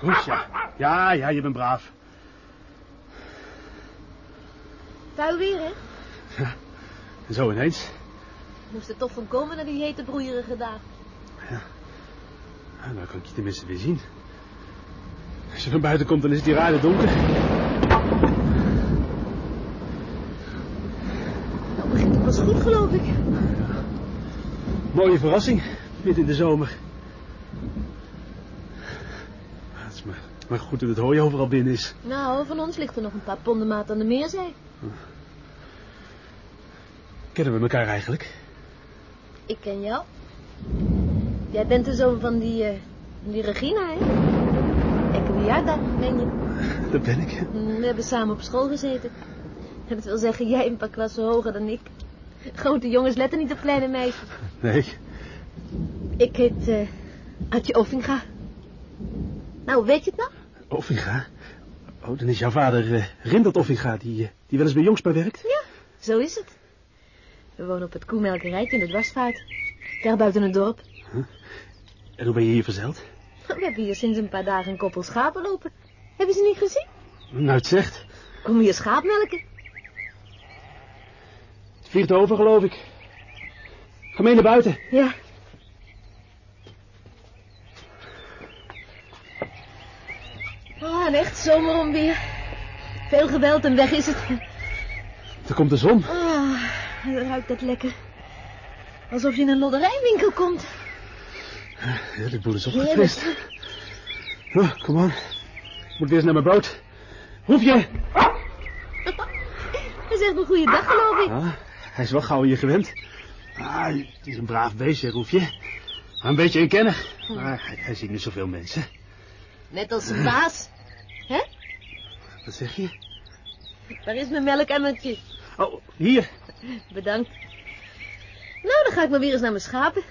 Roefje. Ja, ja, je bent braaf. Vuil weer, hè? En zo ineens. Moest er toch van komen naar die hete broeierige dagen. Nou, dan kan ik je tenminste weer zien. Als je van buiten komt, dan is het hier aardig donker. Nou begint het pas goed, geloof ik. Mooie verrassing, midden in de zomer. Het is maar, goed dat het hooi overal binnen is. Nou, van ons ligt er nog een paar ponden maat aan de meerzij. Kennen we elkaar eigenlijk? Ik ken jou. Jij bent de zoon van die, eh, die Regina, hè? Ekeliarda, meen je? <laughs> Dat ben ik. Mm, We hebben samen op school gezeten. Dat wil zeggen, jij een paar klassen hoger dan ik. Grote jongens letten niet op kleine meisjes. Nee, Ik heet eh Adje Offinga. Nou, weet je het nog? Offinga. Oh, dan is jouw vader eh, Rindert Offinga, die, eh, die wel eens bij Jongspa werkt. Ja, zo is het. We wonen op het koemelkerijtje in de dwarsvaart. Daar buiten het dorp. En hoe ben je hier verzeild? We hebben hier sinds een paar dagen een koppel schapen lopen. Hebben ze niet gezien? Nou, het zegt. Kom hier schaapmelken. Het vliegt over, geloof ik. Ga mee naar buiten. Ja. Ah, een echt zomeronweer. Veel geweld en weg is het. Er komt de zon. Ah, dan ruikt dat lekker. Alsof je in een lodderijwinkel komt. Ja, de boel is opgefrist. Nou, kom aan. Ik moet weer eens naar mijn boot. Hoef je? <laughs> Dat is echt een goede dag, geloof ik. Ah, hij is wel gauw hier gewend. Ah, het is een braaf beestje, Roefje. Een beetje inkennig. Maar hij, hij ziet niet zoveel mensen. Net als zijn baas. Wat zeg je? Waar is mijn melkemmertje? Oh, hier. Bedankt. Nou, dan ga ik maar weer eens naar mijn schapen.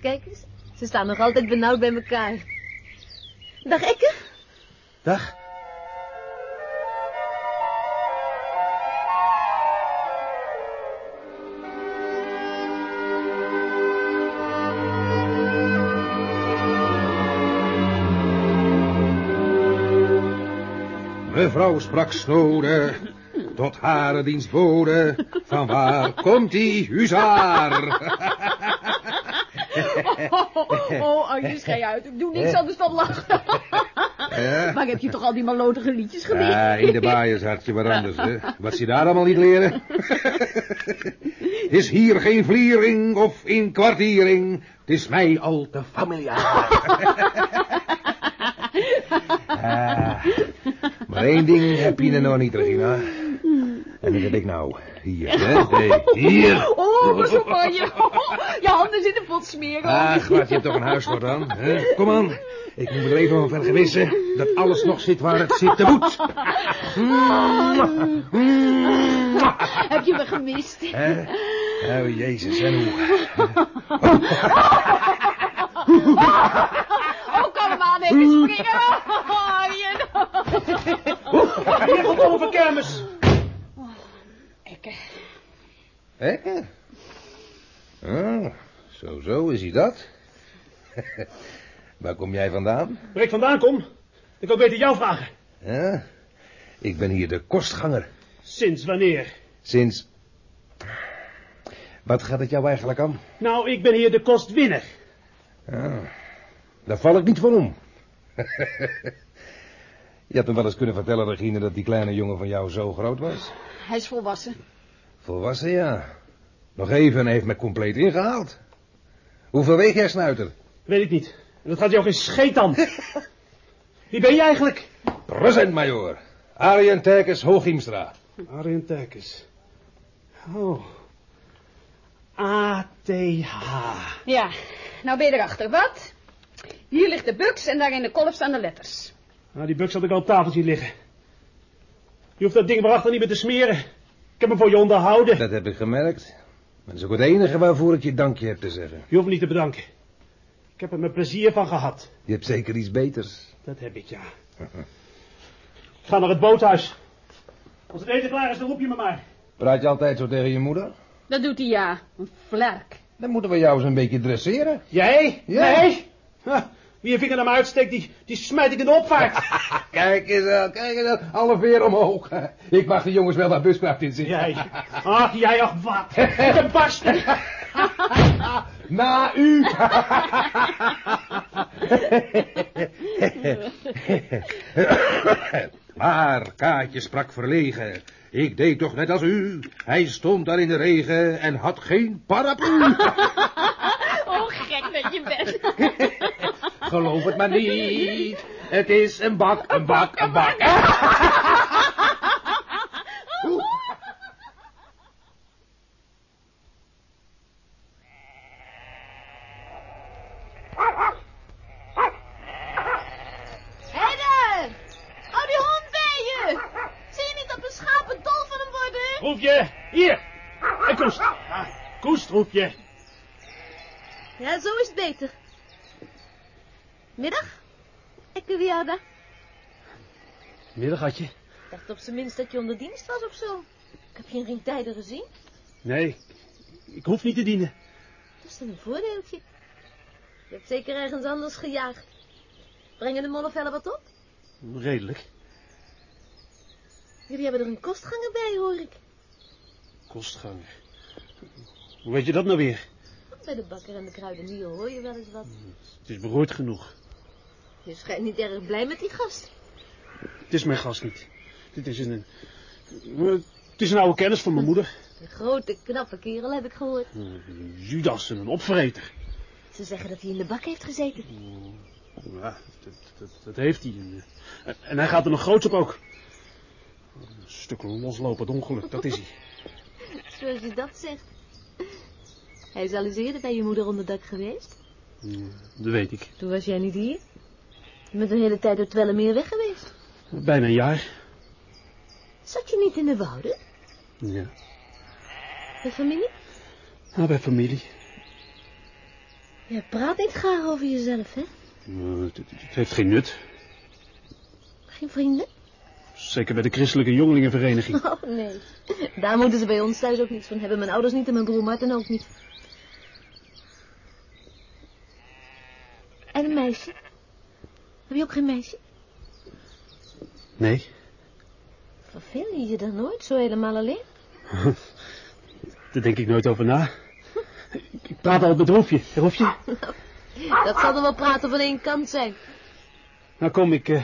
Kijk eens, ze staan nog altijd benauwd bij elkaar. Dag Ekke. Dag. Mevrouw sprak snode tot hare dienstbode. Van waar komt die huzaar? <laughs> Oh, oh, Arjen, schei uit. Ik doe niks anders dan lachen. Ja. Maar heb je toch al die malotige liedjes geleerd? Ja, in de baaiers hartje wat anders, hè. Wat ze daar allemaal niet leren. Is hier geen vliering of inkwartiering. Het is mij al te familiaar. <laughs> Ah, maar één ding heb je er nog niet, Regina. En dat heb ik nou. Hier, hè. Hey, hier. Oh, pas op, Arjen. Je handen zitten pot smeren. Ach, wat, je hebt toch een huiswoord aan. Hè? Kom aan. Ik moet er even van vergewissen dat alles nog zit waar het zitten moet. <laughs> Heb je me gemist? Hè? Oh, jezus, en hoe? <laughs> komen een kermis. Oh, Ekke. Ekke? Ah, zo, zo is hij dat. <laughs> Waar kom jij vandaan? Waar ik vandaan kom? Ik wil beter jou vragen. Ja, ik ben hier de kostganger. Sinds wanneer? Sinds... Wat gaat het jou eigenlijk aan? Nou, ik ben hier de kostwinner. Ja, daar val ik niet van om. <laughs> Je hebt me wel eens kunnen vertellen, Regine, dat die kleine jongen van jou zo groot was. Hij is volwassen. Volwassen, ja. Nog even en heeft me compleet ingehaald. Hoeveel weeg jij, snuiter? Weet ik niet. En dat gaat jou geen scheet aan. <laughs> Wie ben je eigenlijk? Present, majoor. Arjen Terkes Hooghiemstra. Arjen Terkes. Oh. ATH. Ja, nou ben je erachter. Wat? Hier ligt de buks en daar in de kolf staan de letters. Nou, die buks had ik al op tafel zien liggen. Je hoeft dat ding waarachter niet meer te smeren. Ik heb hem voor je onderhouden. Dat heb ik gemerkt. Maar dat is ook het enige waarvoor ik je dankje heb te zeggen. Je hoeft me niet te bedanken. Ik heb er mijn plezier van gehad. Je hebt zeker iets beters. Dat heb ik, ja. Ik ga naar het boothuis. Als het eten klaar is, dan roep je me maar. Praat je altijd zo tegen je moeder? Dat doet hij ja. Een vlerk. Dan moeten we jou eens een beetje dresseren. Jij? Ja. Nee? Ha, wie je vinger naar me uitsteekt, die, die smijt ik in de opvaart. <laughs> kijk eens aan, kijk eens aan. Alle veer omhoog. Ik mag de jongens wel naar buskracht in zitten. Jij. Ach, jij, ach, wat. <laughs> De barsten. Na u. <laughs> maar Kaatje sprak verlegen. Ik deed toch net als u. Hij stond daar in de regen en had geen paraplu. Oh, gek dat je bent. Geloof het maar niet. Het is een bak, een bak, een bak. Hé daar! Hou die hond bij je! Zie je niet dat mijn schapen dol van hem worden? Roep je. Hier. En koest. Koest, roep je. Ja, zo is het beter. Middag? Ekkewiada. Middag, had je. Ik dacht op zijn minst dat je onder dienst was of zo. Ik heb geen tijden gezien. Nee, ik hoef niet te dienen. Dat is dan een voordeeltje. Je hebt zeker ergens anders gejaagd. Brengen de mollevellen wat op? Redelijk. Jullie hebben er een kostganger bij, hoor ik. Kostganger. Hoe weet je dat nou weer? Bij de bakker en de kruidenier hoor je wel eens wat. Het is beroerd genoeg. Je schijnt niet erg blij met die gast. Het is mijn gast niet. Dit is een... Het is een oude kennis van mijn moeder. Een grote, knappe kerel heb ik gehoord. Judas en een opvreter. Ze zeggen dat hij in de bak heeft gezeten. Ja, dat, dat, dat heeft hij. En, eh, en hij gaat er nog groots op ook. Een stuk loslopend ongeluk, dat is hij. <laughs> Zoals je dat zegt. Hij is al eens eerder bij je moeder onder dak geweest. Ja, Dat weet ik. Toen was jij niet hier. Je bent de hele tijd door Twellemeer weg geweest. Bijna een jaar. Zat je niet in de wouden? Ja. De familie? Nou, bij familie. Je praat niet graag over jezelf, hè? Het, het- het heeft geen nut. Geen vrienden? Zeker bij de christelijke jongelingenvereniging. Oh, nee. Daar moeten ze bij ons thuis ook niets van hebben. Mijn ouders niet en mijn broer Martin ook niet. En een meisje? Heb je ook geen meisje? Nee. Verveel je je dan nooit zo helemaal alleen? <laughs> Daar denk ik nooit over na. Ik praat al met Roefje. Roefje? <laughs> Dat zal er wel praten van één kant zijn. Nou kom, ik, eh,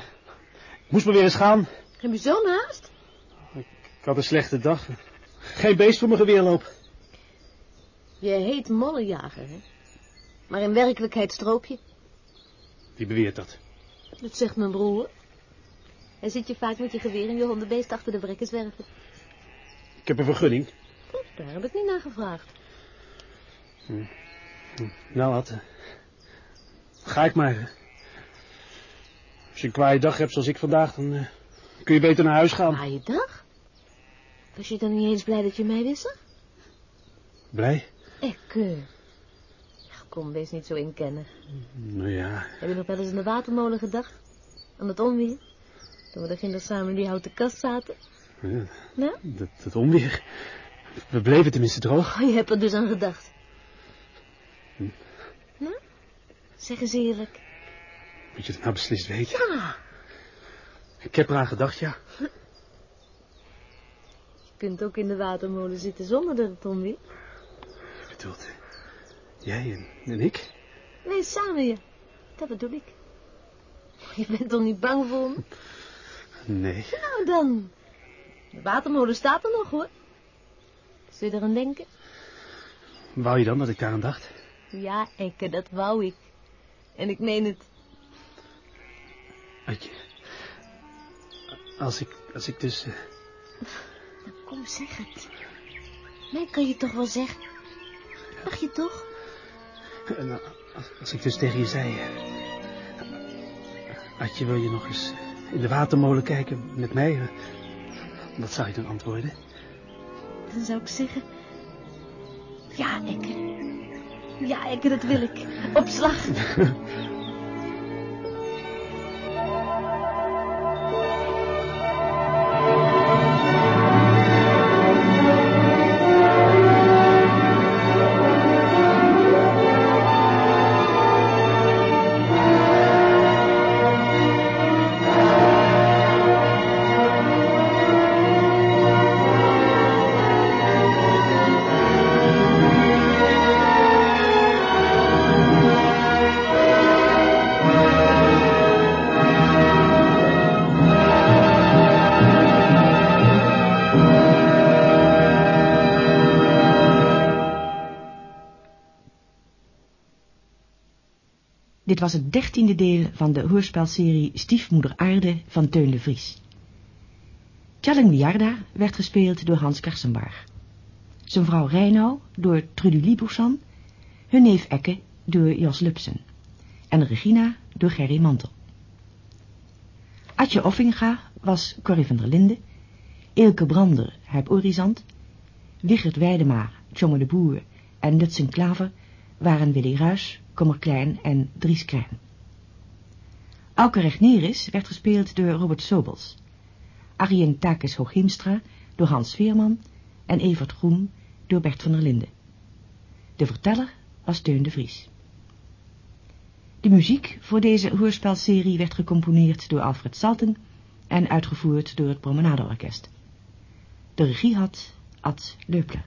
ik moest maar weer eens gaan. Heb je zo'n haast? Ik had een slechte dag. Geen beest voor mijn geweerloop. Je heet mollenjager, hè? Maar in werkelijkheid stroop je. Wie beweert dat? Dat zegt mijn broer. Hij ziet je vaak met je geweer en je hondenbeest achter de brekken zwerven. Ik heb een vergunning. Daar heb ik niet naar gevraagd. Nou, wat? Ga ik maar. Als je een kwaaie dag hebt zoals ik vandaag, dan eh, kun je beter naar huis gaan. Je dag? Was je dan niet eens blij dat je mij wist? Blij? Ik, eh... Kom, wees niet zo inkennig. Nou ja, Heb je nog wel eens in de watermolen gedacht? Aan het onweer? Toen we daar kinderen samen in die houten kast zaten? ja, Nou? dat, dat onweer. We bleven tenminste droog. Oh, je hebt er dus aan gedacht. Zeg eens eerlijk. Moet je het nou beslist weten? Ja, Ik heb eraan gedacht, ja. je kunt ook in de watermolen zitten zonder dat het omweert. Je bedoelt, jij en, en ik? Nee, samen je. Dat bedoel ik. Je bent toch niet bang voor me? Nee. Nou dan. De watermolen staat er nog hoor. Zul je eraan denken? Wou je dan dat ik daaraan dacht? Ja, Ekke, dat wou ik. En ik meen het. Adje. Als ik, als ik dus... eh, Nou, kom, zeg het. Mij kan je toch wel zeggen. Mag je toch? Eh, als, ik dus tegen je zei... eh, Adje, wil je nog eens in de watermolen kijken met mij? Eh, Wat zou je dan antwoorden? Dan zou ik zeggen... Ja, Ekke. Ja, Ekke, dat wil ik. Op slag. <laughs> was het dertiende deel van de hoorspelserie Stiefmoeder Aarde van Teun de Vries. Tjalling Liarda werd gespeeld door Hans Karsenbarg. Zijn vrouw Reinau door Trudy Liboussan, hun neef Ekke door Jos Lupsen en Regina door Gerry Mantel. Atje Offinga was Corrie van der Linde, Eelke Brander, Huip Orizant, Wigert Weidema, Tjomme de Boer en Lutsen Klaver waren Willy Ruys, Kommer Klein en Dries Krijn. Auke Regneris werd gespeeld door Robert Sobels, Arjen Takis Hooghiemstra door Hans Veerman en Evert Groen door Bert van der Linden. De verteller was Teun de Vries. De muziek voor deze hoorspelserie werd gecomponeerd door Alfred Salten en uitgevoerd door het Promenadeorkest. De regie had Ad Leupler.